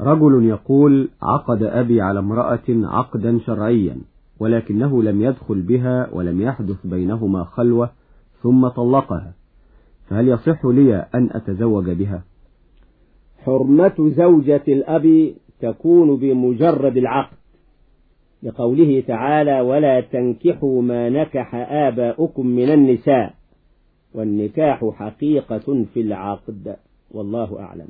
رجل يقول عقد أبي على امرأة عقدا شرعيا ولكنه لم يدخل بها ولم يحدث بينهما خلوة ثم طلقها فهل يصح لي أن أتزوج بها؟ حرمة زوجة الأب تكون بمجرد العقد لقوله تعالى ولا تنكحوا ما نكح آباؤكم من النساء والنكاح حقيقة في العقد. والله أعلم.